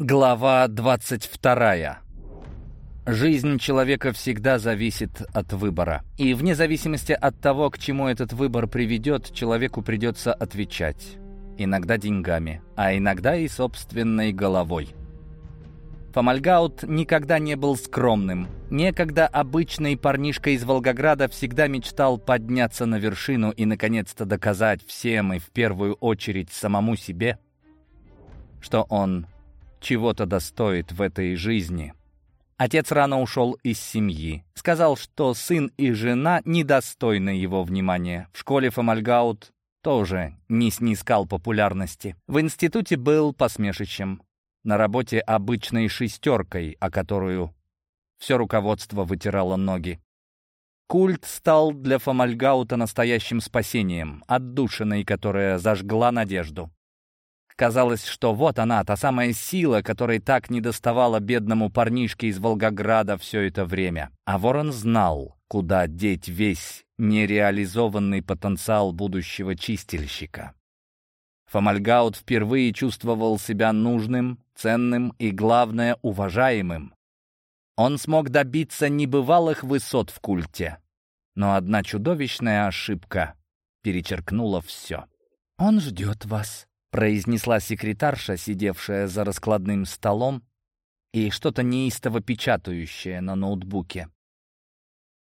Глава 22. Жизнь человека всегда зависит от выбора. И вне зависимости от того, к чему этот выбор приведет, человеку придется отвечать. Иногда деньгами, а иногда и собственной головой. Фомальгаут никогда не был скромным. Некогда обычный парнишка из Волгограда всегда мечтал подняться на вершину и наконец-то доказать всем и в первую очередь самому себе, что он чего-то достоит в этой жизни. Отец рано ушел из семьи. Сказал, что сын и жена недостойны его внимания. В школе Фомальгаут тоже не снискал популярности. В институте был посмешищем. На работе обычной шестеркой, о которую все руководство вытирало ноги. Культ стал для Фомальгаута настоящим спасением, отдушиной, которая зажгла надежду. Казалось, что вот она, та самая сила, которой так недоставала бедному парнишке из Волгограда все это время. А Ворон знал, куда деть весь нереализованный потенциал будущего чистильщика. Фомальгаут впервые чувствовал себя нужным, ценным и, главное, уважаемым. Он смог добиться небывалых высот в культе. Но одна чудовищная ошибка перечеркнула все. «Он ждет вас», произнесла секретарша, сидевшая за раскладным столом и что-то неистово печатающее на ноутбуке.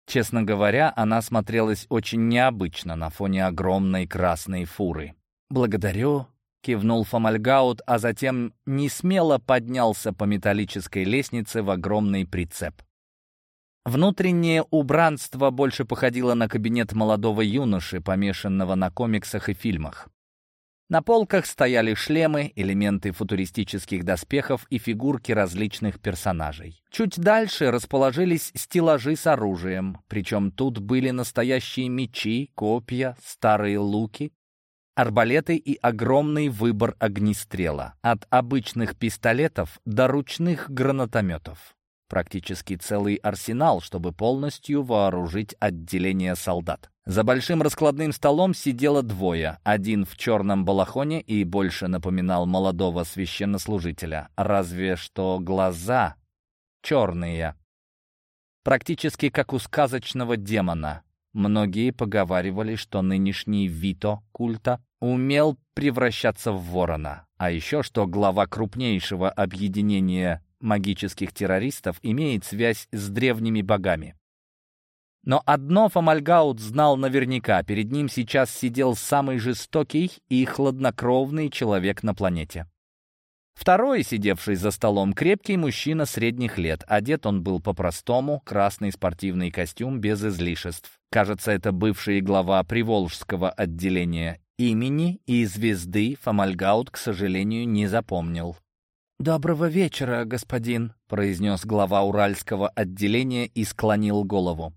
Честно говоря, она смотрелась очень необычно на фоне огромной красной фуры. «Благодарю», — кивнул Фомальгаут, а затем несмело поднялся по металлической лестнице в огромный прицеп. Внутреннее убранство больше походило на кабинет молодого юноши, помешанного на комиксах и фильмах. На полках стояли шлемы, элементы футуристических доспехов и фигурки различных персонажей. Чуть дальше расположились стеллажи с оружием, причем тут были настоящие мечи, копья, старые луки, арбалеты и огромный выбор огнестрела, от обычных пистолетов до ручных гранатометов. Практически целый арсенал, чтобы полностью вооружить отделение солдат. За большим раскладным столом сидело двое. Один в черном балахоне и больше напоминал молодого священнослужителя. Разве что глаза черные. Практически как у сказочного демона. Многие поговаривали, что нынешний Вито культа умел превращаться в ворона. А еще что глава крупнейшего объединения магических террористов имеет связь с древними богами. Но одно Фомальгаут знал наверняка, перед ним сейчас сидел самый жестокий и хладнокровный человек на планете. Второй, сидевший за столом, крепкий мужчина средних лет. Одет он был по-простому, красный спортивный костюм без излишеств. Кажется, это бывший глава Приволжского отделения. Имени и звезды Фомальгаут, к сожалению, не запомнил. «Доброго вечера, господин», — произнес глава Уральского отделения и склонил голову.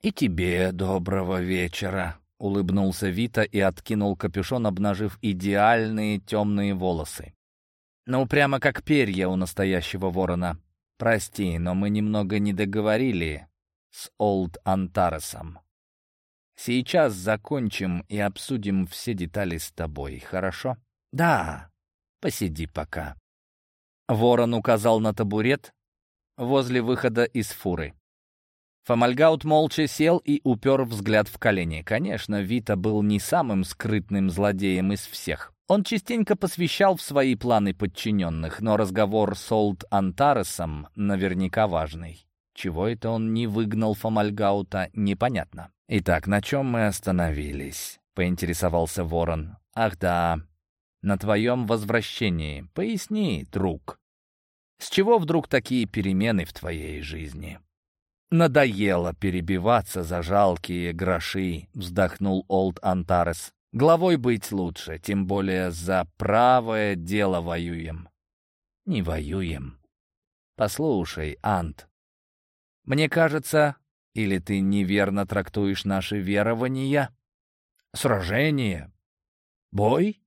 «И тебе доброго вечера», — улыбнулся Вита и откинул капюшон, обнажив идеальные темные волосы. «Ну, прямо как перья у настоящего ворона. Прости, но мы немного не договорили с Олд Антаресом. Сейчас закончим и обсудим все детали с тобой, хорошо?» «Да, посиди пока». Ворон указал на табурет возле выхода из фуры. Фомальгаут молча сел и упер взгляд в колени. Конечно, Вита был не самым скрытным злодеем из всех. Он частенько посвящал в свои планы подчиненных, но разговор с Олд Антаресом наверняка важный. Чего это он не выгнал Фомальгаута, непонятно. «Итак, на чем мы остановились?» — поинтересовался Ворон. «Ах да, на твоем возвращении. Поясни, друг. С чего вдруг такие перемены в твоей жизни?» «Надоело перебиваться за жалкие гроши», — вздохнул Олд Антарес. «Главой быть лучше, тем более за правое дело воюем». «Не воюем». «Послушай, Ант, мне кажется, или ты неверно трактуешь наши верования? Сражение? Бой?»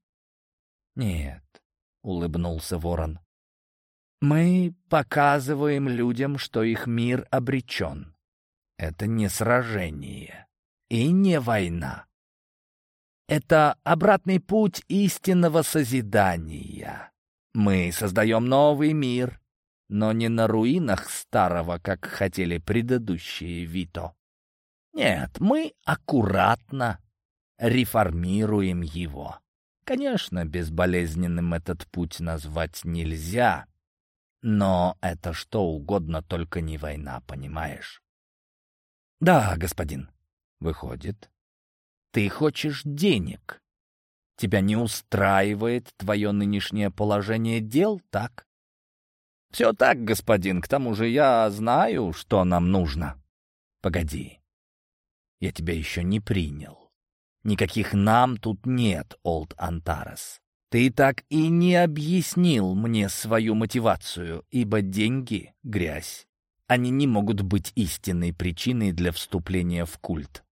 «Нет», — улыбнулся ворон. Мы показываем людям, что их мир обречен. Это не сражение и не война. Это обратный путь истинного созидания. Мы создаем новый мир, но не на руинах старого, как хотели предыдущие Вито. Нет, мы аккуратно реформируем его. Конечно, безболезненным этот путь назвать нельзя, но это что угодно, только не война, понимаешь? Да, господин. Выходит, ты хочешь денег. Тебя не устраивает твое нынешнее положение дел, так? Все так, господин, к тому же я знаю, что нам нужно. Погоди, я тебя еще не принял. Никаких «нам» тут нет, Олд Антарес. Ты так и не объяснил мне свою мотивацию, ибо деньги — грязь. Они не могут быть истинной причиной для вступления в культ.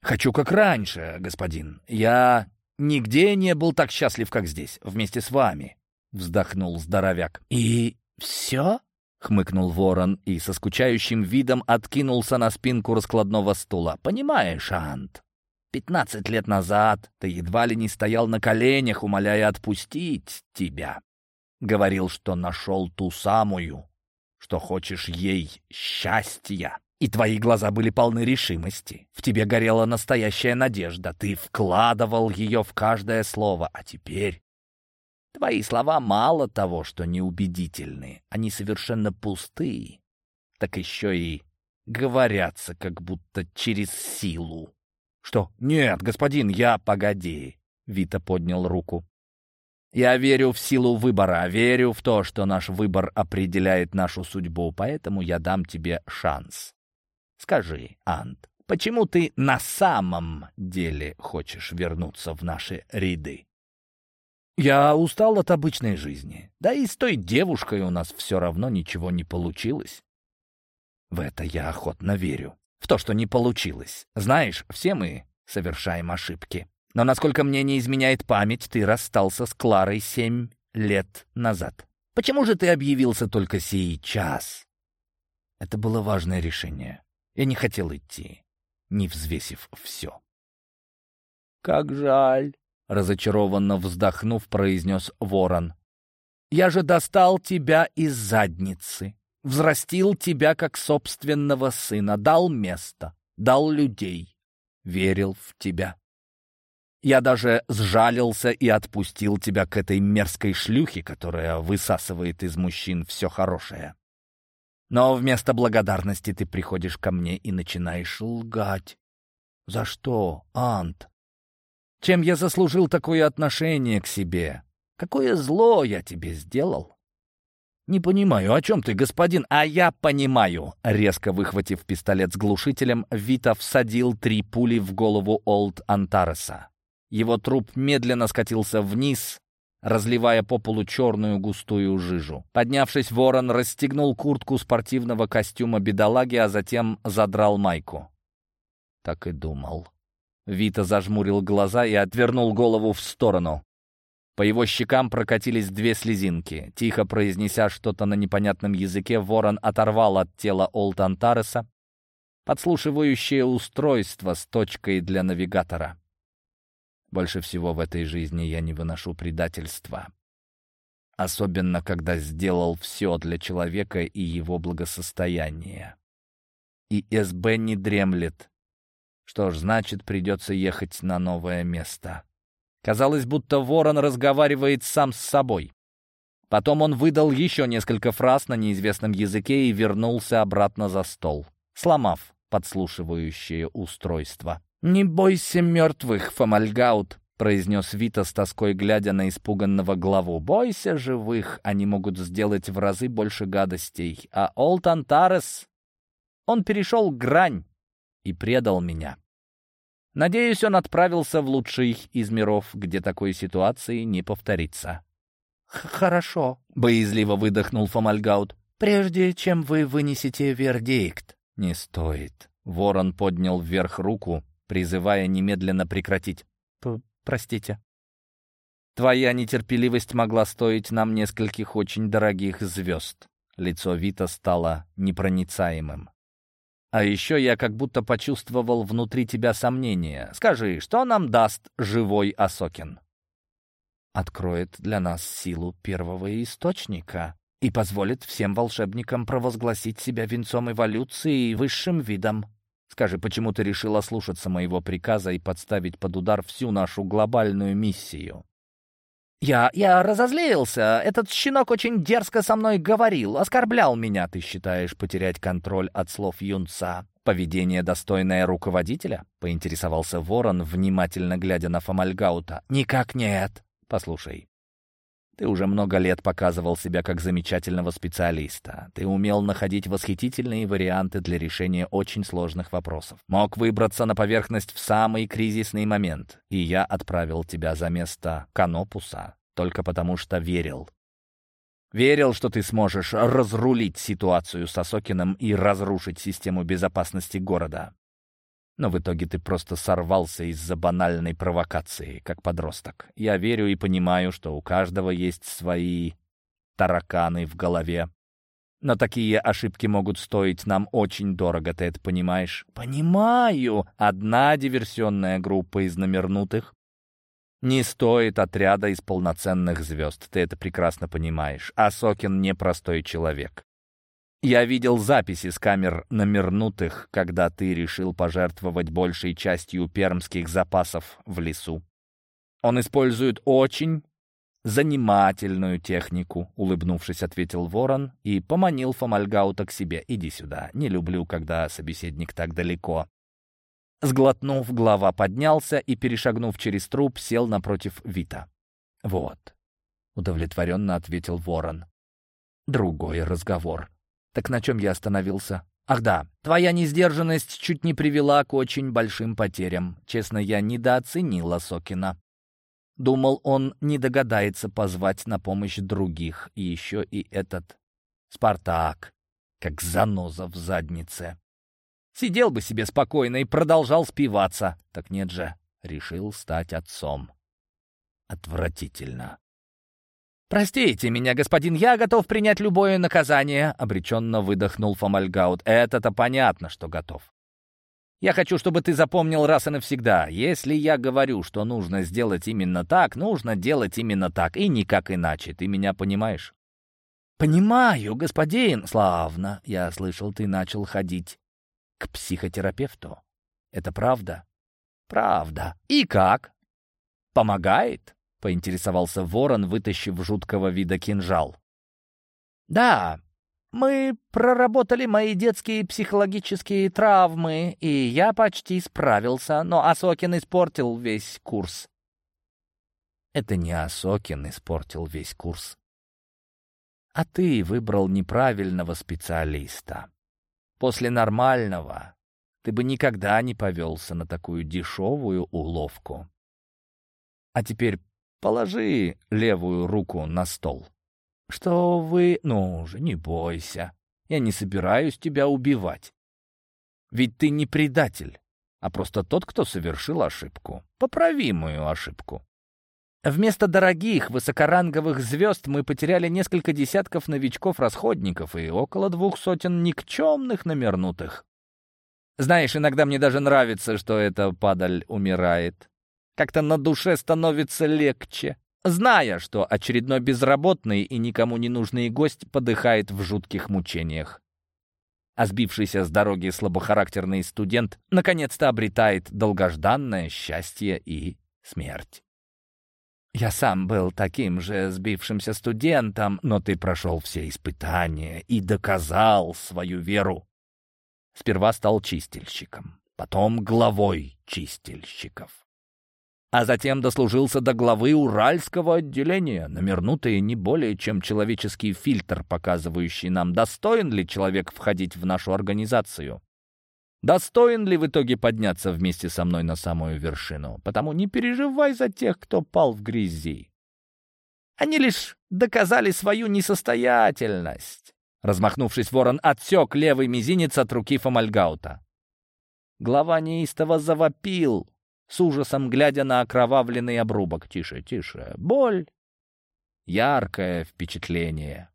Хочу как раньше, господин. Я нигде не был так счастлив, как здесь, вместе с вами, — вздохнул здоровяк. И все? — хмыкнул ворон и со скучающим видом откинулся на спинку раскладного стула. «Понимаешь, Ант, Пятнадцать лет назад ты едва ли не стоял на коленях, умоляя отпустить тебя. Говорил, что нашел ту самую, что хочешь ей счастья. И твои глаза были полны решимости. В тебе горела настоящая надежда. Ты вкладывал ее в каждое слово. А теперь... Твои слова мало того, что неубедительны. Они совершенно пустые. Так еще и говорятся, как будто через силу. «Что? Нет, господин, я...» «Погоди!» — Вита поднял руку. «Я верю в силу выбора, верю в то, что наш выбор определяет нашу судьбу, поэтому я дам тебе шанс. Скажи, Ант, почему ты на самом деле хочешь вернуться в наши ряды?» «Я устал от обычной жизни. Да и с той девушкой у нас все равно ничего не получилось. В это я охотно верю в то, что не получилось. Знаешь, все мы совершаем ошибки. Но, насколько мне не изменяет память, ты расстался с Кларой семь лет назад. Почему же ты объявился только сейчас? Это было важное решение. Я не хотел идти, не взвесив все. «Как жаль!» — разочарованно вздохнув, произнес ворон. «Я же достал тебя из задницы взрастил тебя как собственного сына, дал место, дал людей, верил в тебя. Я даже сжалился и отпустил тебя к этой мерзкой шлюхе, которая высасывает из мужчин все хорошее. Но вместо благодарности ты приходишь ко мне и начинаешь лгать. За что, Ант? Чем я заслужил такое отношение к себе? Какое зло я тебе сделал? «Не понимаю, о чем ты, господин?» «А я понимаю!» Резко выхватив пистолет с глушителем, Вита всадил три пули в голову Олд Антареса. Его труп медленно скатился вниз, разливая по полу черную густую жижу. Поднявшись, ворон расстегнул куртку спортивного костюма бедолаги, а затем задрал майку. Так и думал. Вита зажмурил глаза и отвернул голову в сторону. По его щекам прокатились две слезинки. Тихо произнеся что-то на непонятном языке, ворон оторвал от тела Олтантареса подслушивающее устройство с точкой для навигатора. Больше всего в этой жизни я не выношу предательства. Особенно, когда сделал все для человека и его благосостояния. И СБ не дремлет. Что ж, значит, придется ехать на новое место. Казалось, будто ворон разговаривает сам с собой. Потом он выдал еще несколько фраз на неизвестном языке и вернулся обратно за стол, сломав подслушивающее устройство. «Не бойся мертвых, Фомальгаут», — произнес Вита с тоской, глядя на испуганного главу. «Бойся живых, они могут сделать в разы больше гадостей. А Олд Антарес, он перешел грань и предал меня». Надеюсь, он отправился в лучший из миров, где такой ситуации не повторится. «Хорошо», — боязливо выдохнул Фомальгаут. «Прежде чем вы вынесете вердикт». «Не стоит». Ворон поднял вверх руку, призывая немедленно прекратить. П «Простите». «Твоя нетерпеливость могла стоить нам нескольких очень дорогих звезд». Лицо Вита стало непроницаемым. А еще я как будто почувствовал внутри тебя сомнение. Скажи, что нам даст живой Осокин?» откроет для нас силу первого источника и позволит всем волшебникам провозгласить себя венцом эволюции и высшим видом. Скажи, почему ты решила слушаться моего приказа и подставить под удар всю нашу глобальную миссию?» «Я... я разозлился. Этот щенок очень дерзко со мной говорил, оскорблял меня. Ты считаешь потерять контроль от слов юнца? Поведение, достойное руководителя?» — поинтересовался ворон, внимательно глядя на Фомальгаута. «Никак нет». «Послушай, ты уже много лет показывал себя как замечательного специалиста. Ты умел находить восхитительные варианты для решения очень сложных вопросов. Мог выбраться на поверхность в самый кризисный момент. И я отправил тебя за место Канопуса только потому, что верил. Верил, что ты сможешь разрулить ситуацию с Осокиным и разрушить систему безопасности города. Но в итоге ты просто сорвался из-за банальной провокации, как подросток. Я верю и понимаю, что у каждого есть свои тараканы в голове. Но такие ошибки могут стоить нам очень дорого, ты это понимаешь? Понимаю. Одна диверсионная группа из номернутых не стоит отряда из полноценных звезд, ты это прекрасно понимаешь. А Сокин непростой человек. Я видел записи с камер номернутых, когда ты решил пожертвовать большей частью пермских запасов в лесу. Он использует очень занимательную технику, улыбнувшись, ответил ворон и поманил Фомальгаута к себе. Иди сюда, не люблю, когда собеседник так далеко. Сглотнув, глава поднялся и, перешагнув через труп, сел напротив Вита. «Вот», — удовлетворенно ответил ворон. «Другой разговор». Так на чем я остановился? Ах да, твоя несдержанность чуть не привела к очень большим потерям. Честно, я недооценила Сокина. Думал, он не догадается позвать на помощь других. И еще и этот Спартак, как заноза в заднице. Сидел бы себе спокойно и продолжал спиваться. Так нет же, решил стать отцом. Отвратительно. «Простите меня, господин, я готов принять любое наказание», — обреченно выдохнул Фомальгаут. «Это-то понятно, что готов. Я хочу, чтобы ты запомнил раз и навсегда. Если я говорю, что нужно сделать именно так, нужно делать именно так, и никак иначе. Ты меня понимаешь?» «Понимаю, господин. Славно. Я слышал, ты начал ходить к психотерапевту. Это правда?» «Правда. И как? Помогает?» Поинтересовался ворон, вытащив жуткого вида кинжал. «Да, мы проработали мои детские психологические травмы, и я почти справился, но Асокин испортил весь курс». «Это не Асокин испортил весь курс, а ты выбрал неправильного специалиста. После нормального ты бы никогда не повелся на такую дешевую уловку. А теперь Положи левую руку на стол. Что вы... Ну же, не бойся. Я не собираюсь тебя убивать. Ведь ты не предатель, а просто тот, кто совершил ошибку. Поправимую ошибку. Вместо дорогих, высокоранговых звезд мы потеряли несколько десятков новичков-расходников и около двух сотен никчемных номернутых. Знаешь, иногда мне даже нравится, что эта падаль умирает. Как-то на душе становится легче, зная, что очередной безработный и никому не нужный гость подыхает в жутких мучениях. А сбившийся с дороги слабохарактерный студент наконец-то обретает долгожданное счастье и смерть. Я сам был таким же сбившимся студентом, но ты прошел все испытания и доказал свою веру. Сперва стал чистильщиком, потом главой чистильщиков а затем дослужился до главы Уральского отделения, намернутые не более чем человеческий фильтр, показывающий нам, достоин ли человек входить в нашу организацию. Достоин ли в итоге подняться вместе со мной на самую вершину? Потому не переживай за тех, кто пал в грязи. Они лишь доказали свою несостоятельность. Размахнувшись, ворон отсек левый мизинец от руки Фомальгаута. Глава неистово завопил, с ужасом глядя на окровавленный обрубок. «Тише, тише. Боль. Яркое впечатление.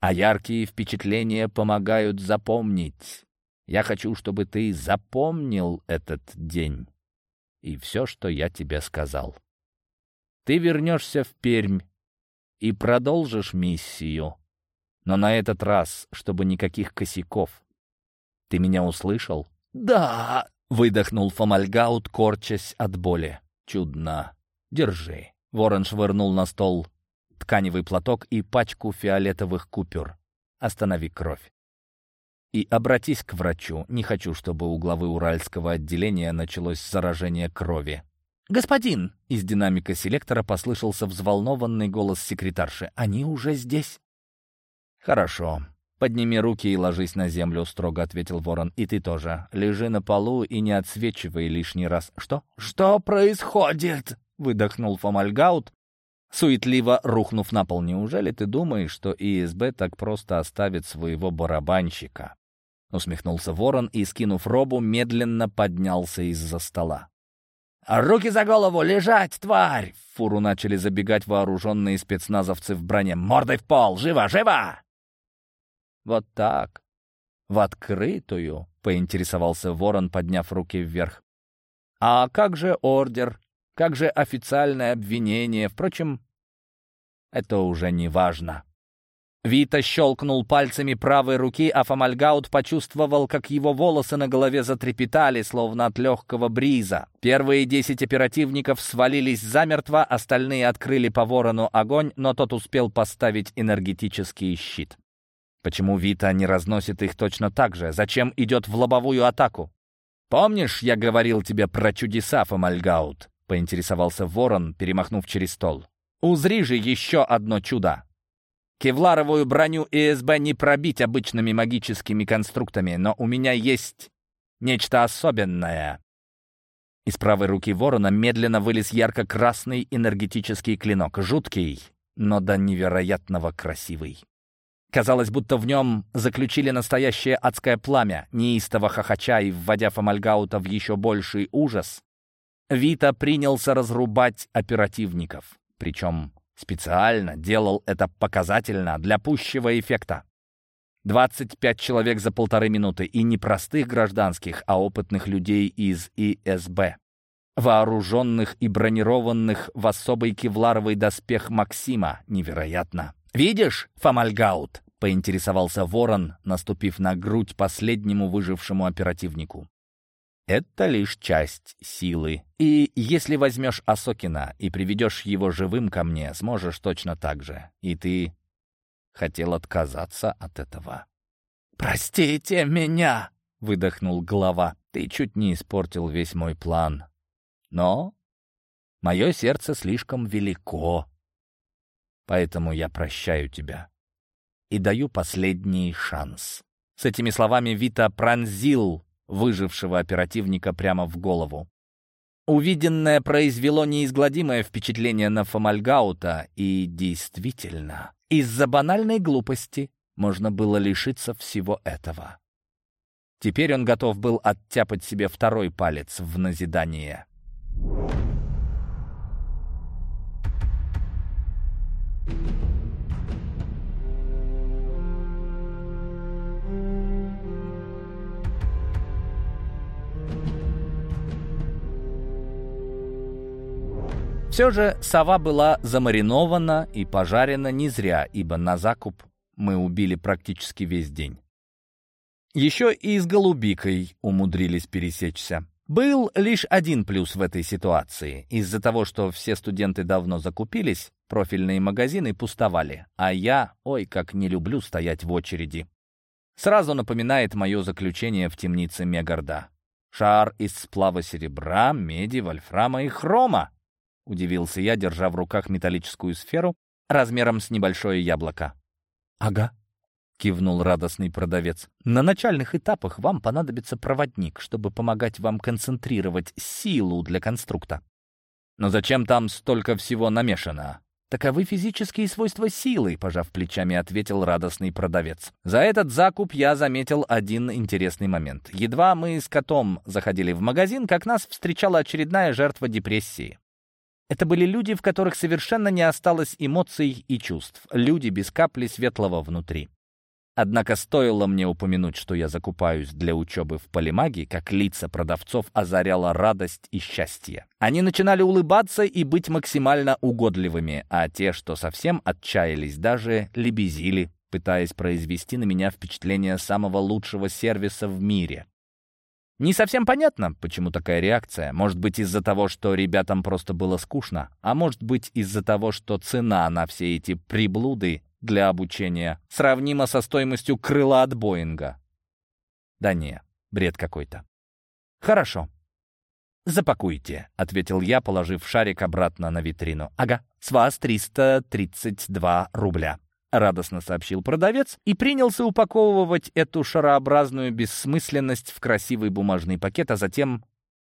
А яркие впечатления помогают запомнить. Я хочу, чтобы ты запомнил этот день и все, что я тебе сказал. Ты вернешься в Пермь и продолжишь миссию. Но на этот раз, чтобы никаких косяков. Ты меня услышал? «Да!» — выдохнул Фомальгаут, корчась от боли. «Чудно. Держи». Ворон швырнул на стол тканевый платок и пачку фиолетовых купюр. «Останови кровь». И обратись к врачу. Не хочу, чтобы у главы Уральского отделения началось заражение крови. «Господин!» — из динамика селектора послышался взволнованный голос секретарши. «Они уже здесь?» «Хорошо. Подними руки и ложись на землю», — строго ответил ворон. «И ты тоже. Лежи на полу и не отсвечивай лишний раз». «Что? Что происходит?» — выдохнул Фомальгаут, суетливо рухнув на пол. «Неужели ты думаешь, что ИСБ так просто оставит своего барабанщика?» Усмехнулся ворон и, скинув робу, медленно поднялся из-за стола. «Руки за голову! Лежать, тварь!» В фуру начали забегать вооруженные спецназовцы в броне. «Мордой в пол! Живо, живо!» «Вот так, в открытую?» — поинтересовался ворон, подняв руки вверх. «А как же ордер? Как же официальное обвинение? Впрочем, это уже не важно». Вита щелкнул пальцами правой руки, а Фомальгаут почувствовал, как его волосы на голове затрепетали, словно от легкого бриза. Первые десять оперативников свалились замертво, остальные открыли по ворону огонь, но тот успел поставить энергетический щит. Почему Вита не разносит их точно так же? Зачем идет в лобовую атаку? «Помнишь, я говорил тебе про чудеса, Фомальгаут?» — поинтересовался ворон, перемахнув через стол. «Узри же еще одно чудо!» Кевларовую броню ИСБ не пробить обычными магическими конструктами, но у меня есть нечто особенное. Из правой руки ворона медленно вылез ярко-красный энергетический клинок. Жуткий, но до невероятного красивый. Казалось, будто в нем заключили настоящее адское пламя, неистово хохоча и вводя Фомальгаута в еще больший ужас. Вита принялся разрубать оперативников. Причем Специально делал это показательно, для пущего эффекта. 25 человек за полторы минуты, и не простых гражданских, а опытных людей из ИСБ. Вооруженных и бронированных в особый кевларовый доспех Максима. Невероятно. «Видишь, Фомальгаут?» — поинтересовался ворон, наступив на грудь последнему выжившему оперативнику. Это лишь часть силы. И если возьмешь Асокина и приведешь его живым ко мне, сможешь точно так же. И ты хотел отказаться от этого. «Простите меня!» — выдохнул глава. «Ты чуть не испортил весь мой план. Но мое сердце слишком велико, поэтому я прощаю тебя и даю последний шанс». С этими словами Вита пронзил выжившего оперативника прямо в голову. Увиденное произвело неизгладимое впечатление на Фомальгаута, и действительно, из-за банальной глупости можно было лишиться всего этого. Теперь он готов был оттяпать себе второй палец в назидание. Все же сова была замаринована и пожарена не зря, ибо на закуп мы убили практически весь день. Еще и с голубикой умудрились пересечься. Был лишь один плюс в этой ситуации. Из-за того, что все студенты давно закупились, профильные магазины пустовали, а я, ой, как не люблю стоять в очереди. Сразу напоминает мое заключение в темнице Мегарда. Шар из сплава серебра, меди, вольфрама и хрома. Удивился я, держа в руках металлическую сферу размером с небольшое яблоко. «Ага», — кивнул радостный продавец. «На начальных этапах вам понадобится проводник, чтобы помогать вам концентрировать силу для конструкта». «Но зачем там столько всего намешано?» «Таковы физические свойства силы», — пожав плечами, ответил радостный продавец. За этот закуп я заметил один интересный момент. Едва мы с котом заходили в магазин, как нас встречала очередная жертва депрессии. Это были люди, в которых совершенно не осталось эмоций и чувств. Люди без капли светлого внутри. Однако стоило мне упомянуть, что я закупаюсь для учебы в полимагии, как лица продавцов озаряла радость и счастье. Они начинали улыбаться и быть максимально угодливыми, а те, что совсем отчаялись, даже лебезили, пытаясь произвести на меня впечатление самого лучшего сервиса в мире. Не совсем понятно, почему такая реакция. Может быть, из-за того, что ребятам просто было скучно, а может быть, из-за того, что цена на все эти приблуды для обучения сравнимо со стоимостью крыла от Боинга. Да не, бред какой-то. Хорошо. «Запакуйте», — ответил я, положив шарик обратно на витрину. «Ага, с вас 332 рубля», — радостно сообщил продавец и принялся упаковывать эту шарообразную бессмысленность в красивый бумажный пакет, а затем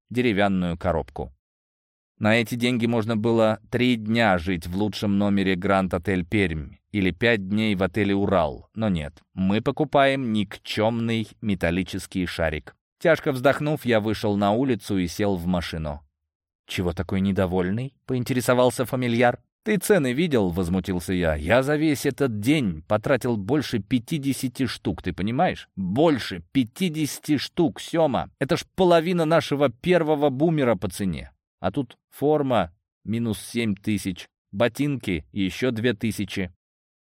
деревянную коробку. На эти деньги можно было три дня жить в лучшем номере Гранд Отель Пермь или пять дней в отеле «Урал». Но нет, мы покупаем никчемный металлический шарик. Тяжко вздохнув, я вышел на улицу и сел в машину. «Чего такой недовольный?» — поинтересовался фамильяр. «Ты цены видел?» — возмутился я. «Я за весь этот день потратил больше пятидесяти штук, ты понимаешь? Больше пятидесяти штук, Сёма! Это ж половина нашего первого бумера по цене. А тут форма минус семь тысяч, ботинки еще две тысячи.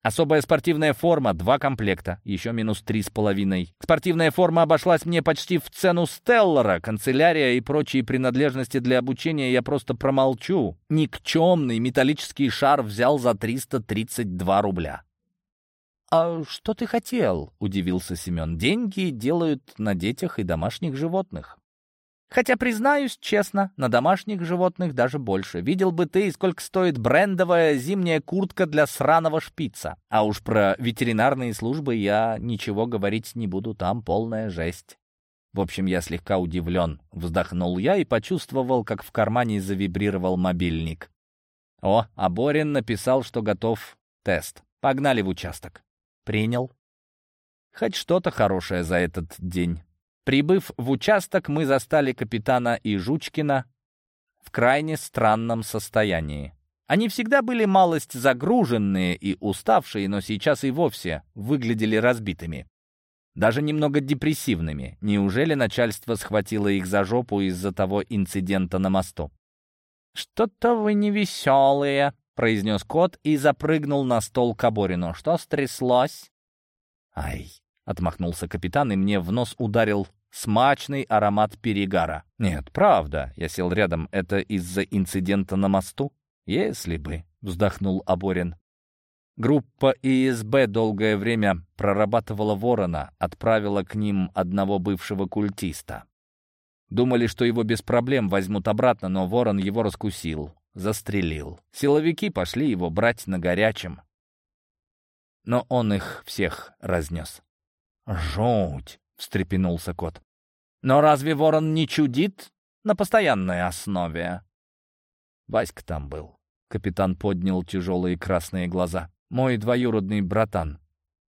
Особая спортивная форма, два комплекта, еще минус три с половиной. Спортивная форма обошлась мне почти в цену Стеллара. Канцелярия и прочие принадлежности для обучения я просто промолчу. Никчемный металлический шар взял за 332 рубля. «А что ты хотел?» — удивился Семен. «Деньги делают на детях и домашних животных». Хотя, признаюсь честно, на домашних животных даже больше. Видел бы ты, сколько стоит брендовая зимняя куртка для сраного шпица. А уж про ветеринарные службы я ничего говорить не буду, там полная жесть. В общем, я слегка удивлен. Вздохнул я и почувствовал, как в кармане завибрировал мобильник. О, а Борин написал, что готов тест. Погнали в участок. Принял. Хоть что-то хорошее за этот день. Прибыв в участок, мы застали капитана и Жучкина в крайне странном состоянии. Они всегда были малость загруженные и уставшие, но сейчас и вовсе выглядели разбитыми. Даже немного депрессивными. Неужели начальство схватило их за жопу из-за того инцидента на мосту? «Что-то вы невеселые», — произнес кот и запрыгнул на стол к Аборину. «Что стряслось?» «Ай, — отмахнулся капитан, и мне в нос ударил смачный аромат перегара. «Нет, правда», — я сел рядом, — «это из-за инцидента на мосту?» «Если бы», — вздохнул Аборин. Группа ИСБ долгое время прорабатывала ворона, отправила к ним одного бывшего культиста. Думали, что его без проблем возьмут обратно, но ворон его раскусил, застрелил. Силовики пошли его брать на горячем. Но он их всех разнес. «Жуть!» — встрепенулся кот. «Но разве ворон не чудит на постоянной основе?» Васька там был. Капитан поднял тяжелые красные глаза. «Мой двоюродный братан.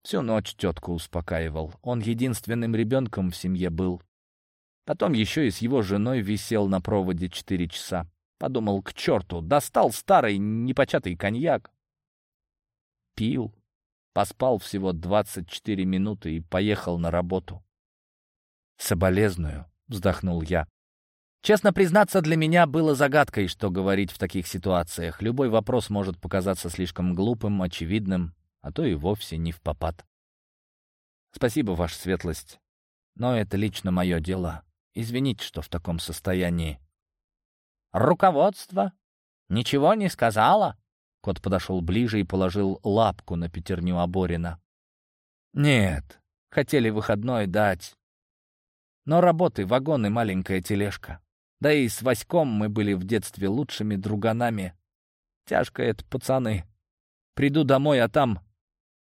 Всю ночь тетку успокаивал. Он единственным ребенком в семье был. Потом еще и с его женой висел на проводе четыре часа. Подумал, к черту, достал старый непочатый коньяк. Пил. Поспал всего 24 минуты и поехал на работу. «Соболезную», — вздохнул я. Честно признаться, для меня было загадкой, что говорить в таких ситуациях. Любой вопрос может показаться слишком глупым, очевидным, а то и вовсе не в попад. Спасибо, Ваша Светлость, но это лично мое дело. Извините, что в таком состоянии. «Руководство? Ничего не сказала?» Кот подошел ближе и положил лапку на пятерню Аборина. «Нет, хотели выходной дать. Но работы, вагон и маленькая тележка. Да и с Васьком мы были в детстве лучшими друганами. Тяжко это, пацаны. Приду домой, а там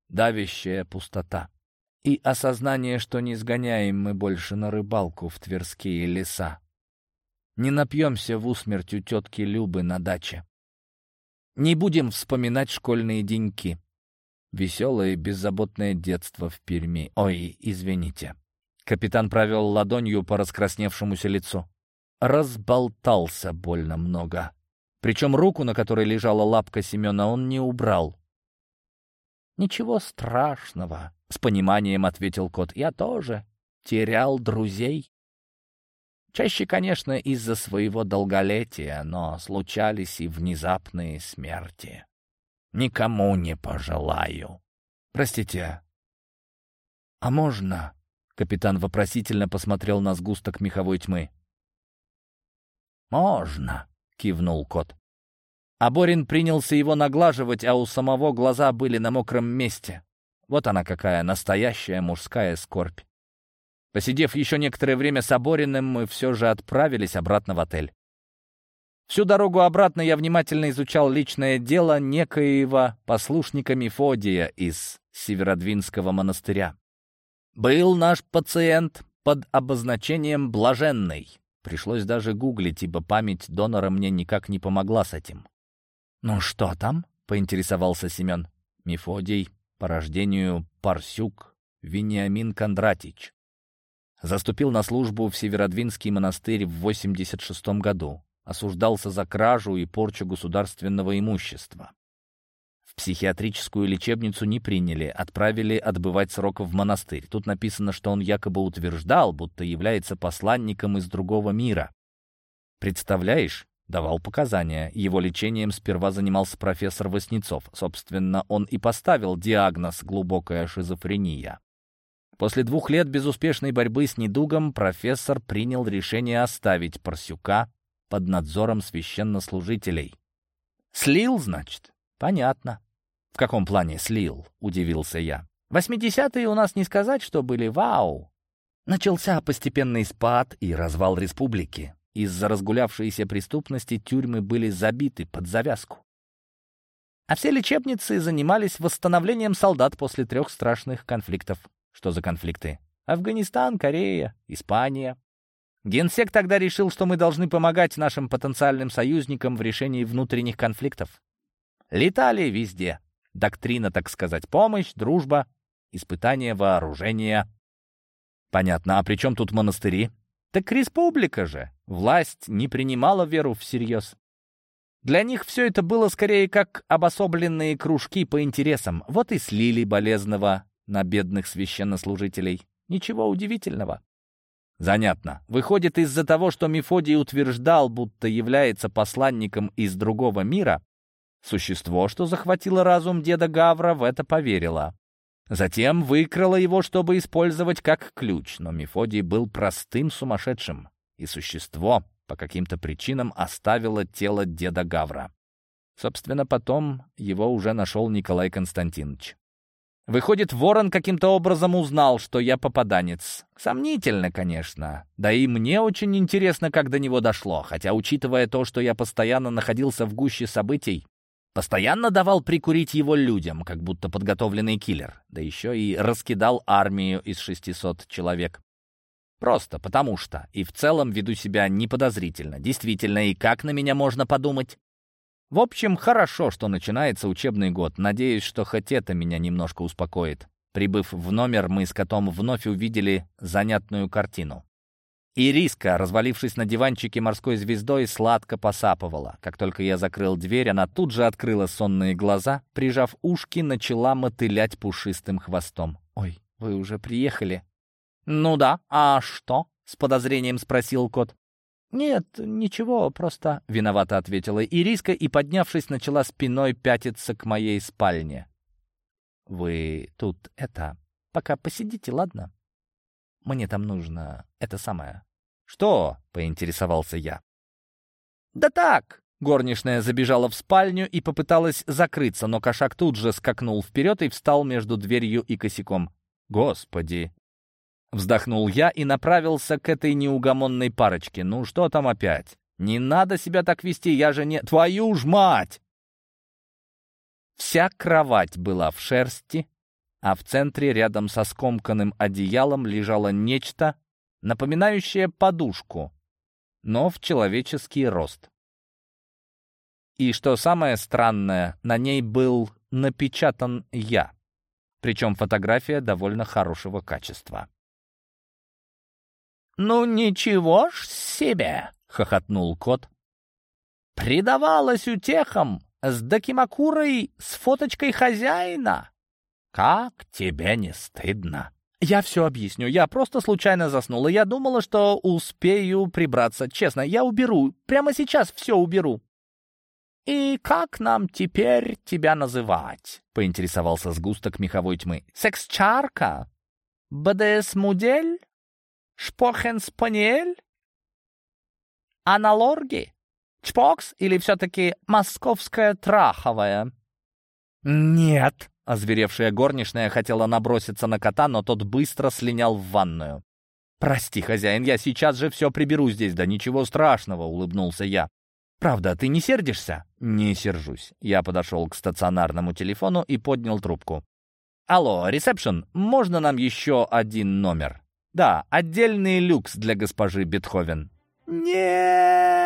давящая пустота. И осознание, что не сгоняем мы больше на рыбалку в Тверские леса. Не напьемся в усмерть у тетки Любы на даче. Не будем вспоминать школьные деньки. Веселое беззаботное детство в Перми. Ой, извините. Капитан провел ладонью по раскрасневшемуся лицу. Разболтался больно много. Причем руку, на которой лежала лапка Семена, он не убрал. «Ничего страшного», — с пониманием ответил кот. «Я тоже терял друзей. Чаще, конечно, из-за своего долголетия, но случались и внезапные смерти. Никому не пожелаю. Простите, а можно? Капитан вопросительно посмотрел на сгусток меховой тьмы. «Можно», — кивнул кот. А Борин принялся его наглаживать, а у самого глаза были на мокром месте. Вот она какая настоящая мужская скорбь. Посидев еще некоторое время с Обориным, мы все же отправились обратно в отель. Всю дорогу обратно я внимательно изучал личное дело некоего послушника Мефодия из Северодвинского монастыря. Был наш пациент под обозначением «блаженный». Пришлось даже гуглить, ибо память донора мне никак не помогла с этим. «Ну что там?» — поинтересовался Семен. «Мефодий, по рождению Парсюк, Вениамин Кондратич. Заступил на службу в Северодвинский монастырь в 86 году. Осуждался за кражу и порчу государственного имущества. В психиатрическую лечебницу не приняли, отправили отбывать срок в монастырь. Тут написано, что он якобы утверждал, будто является посланником из другого мира. Представляешь? Давал показания. Его лечением сперва занимался профессор Васнецов. Собственно, он и поставил диагноз «глубокая шизофрения». После двух лет безуспешной борьбы с недугом профессор принял решение оставить Парсюка под надзором священнослужителей. «Слил, значит?» «Понятно». «В каком плане слил?» — удивился я. «Восьмидесятые у нас не сказать, что были вау». Начался постепенный спад и развал республики. Из-за разгулявшейся преступности тюрьмы были забиты под завязку. А все лечебницы занимались восстановлением солдат после трех страшных конфликтов. Что за конфликты? Афганистан, Корея, Испания. Генсек тогда решил, что мы должны помогать нашим потенциальным союзникам в решении внутренних конфликтов. Летали везде. Доктрина, так сказать, помощь, дружба, испытание вооружения. Понятно, а при чем тут монастыри? Так республика же. Власть не принимала веру всерьез. Для них все это было скорее как обособленные кружки по интересам. Вот и слили болезного на бедных священнослужителей. Ничего удивительного. Занятно. Выходит, из-за того, что Мефодий утверждал, будто является посланником из другого мира, существо, что захватило разум деда Гавра, в это поверило. Затем выкрало его, чтобы использовать как ключ, но Мефодий был простым сумасшедшим, и существо по каким-то причинам оставило тело деда Гавра. Собственно, потом его уже нашел Николай Константинович. Выходит, ворон каким-то образом узнал, что я попаданец. Сомнительно, конечно. Да и мне очень интересно, как до него дошло. Хотя, учитывая то, что я постоянно находился в гуще событий, постоянно давал прикурить его людям, как будто подготовленный киллер. Да еще и раскидал армию из 600 человек. Просто потому что. И в целом веду себя неподозрительно. Действительно, и как на меня можно подумать? В общем, хорошо, что начинается учебный год. Надеюсь, что хоть это меня немножко успокоит. Прибыв в номер, мы с котом вновь увидели занятную картину. Ириска, развалившись на диванчике морской звездой, сладко посапывала. Как только я закрыл дверь, она тут же открыла сонные глаза, прижав ушки, начала мотылять пушистым хвостом. «Ой, вы уже приехали?» «Ну да, а что?» — с подозрением спросил кот. «Нет, ничего, просто...» — виновато ответила Ириска и, поднявшись, начала спиной пятиться к моей спальне. «Вы тут это... Пока посидите, ладно? Мне там нужно это самое...» «Что?» — поинтересовался я. «Да так!» Горничная забежала в спальню и попыталась закрыться, но кошак тут же скакнул вперед и встал между дверью и косяком. «Господи!» Вздохнул я и направился к этой неугомонной парочке. Ну что там опять? Не надо себя так вести, я же не... Твою ж мать! Вся кровать была в шерсти, а в центре рядом со скомканным одеялом лежало нечто, напоминающее подушку, но в человеческий рост. И что самое странное, на ней был напечатан «я», причем фотография довольно хорошего качества. «Ну ничего ж себе!» — хохотнул кот. «Предавалась утехам с Дакимакурой с фоточкой хозяина. «Как тебе не стыдно?» «Я все объясню. Я просто случайно заснула. Я думала, что успею прибраться. Честно, я уберу. Прямо сейчас все уберу». «И как нам теперь тебя называть?» — поинтересовался сгусток меховой тьмы. «Секс-чарка? БДС-мудель? Шпохен-спаниель? Аналорги? Чпокс или все-таки московская траховая?» «Нет!» — озверевшая горничная хотела наброситься на кота, но тот быстро слинял в ванную. «Прости, хозяин, я сейчас же все приберу здесь, да ничего страшного», — улыбнулся я. «Правда, ты не сердишься?» «Не сержусь». Я подошел к стационарному телефону и поднял трубку. «Алло, ресепшн, можно нам еще один номер?» «Да, отдельный люкс для госпожи Бетховен». «Нет!»